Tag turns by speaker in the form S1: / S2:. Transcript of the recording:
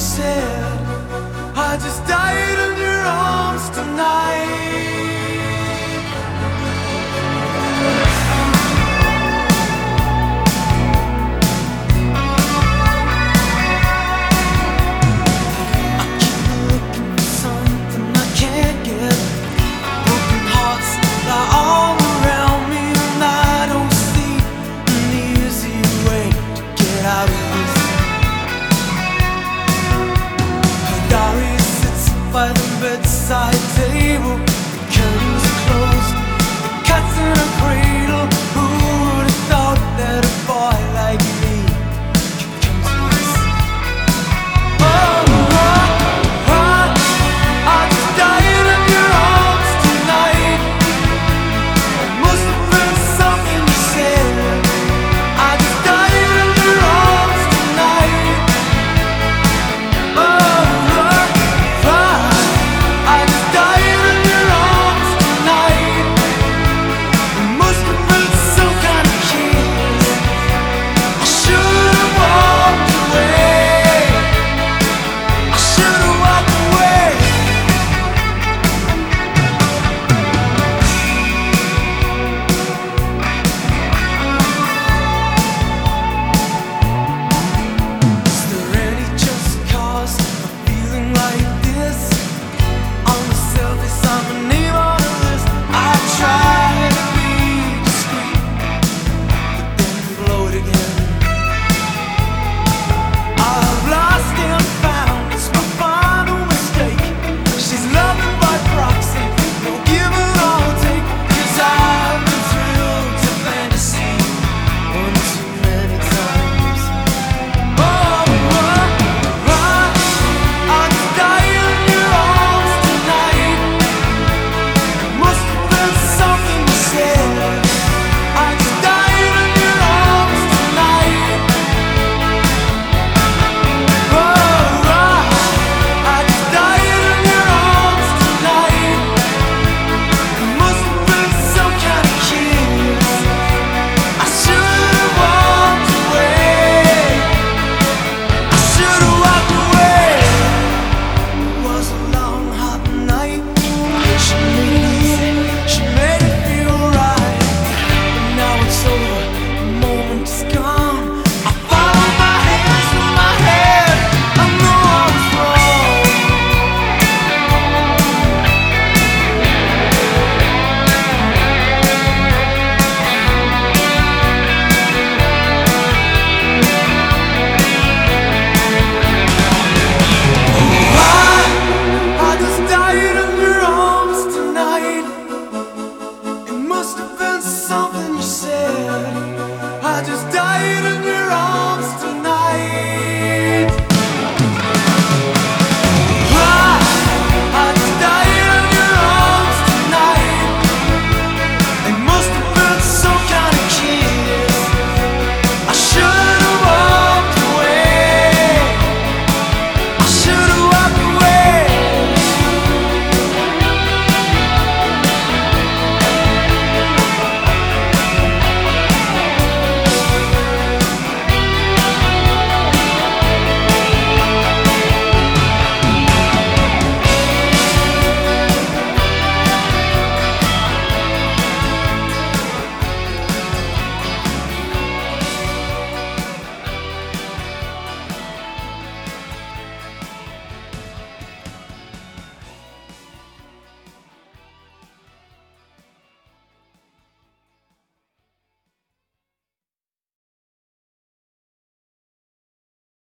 S1: said, I just died. side table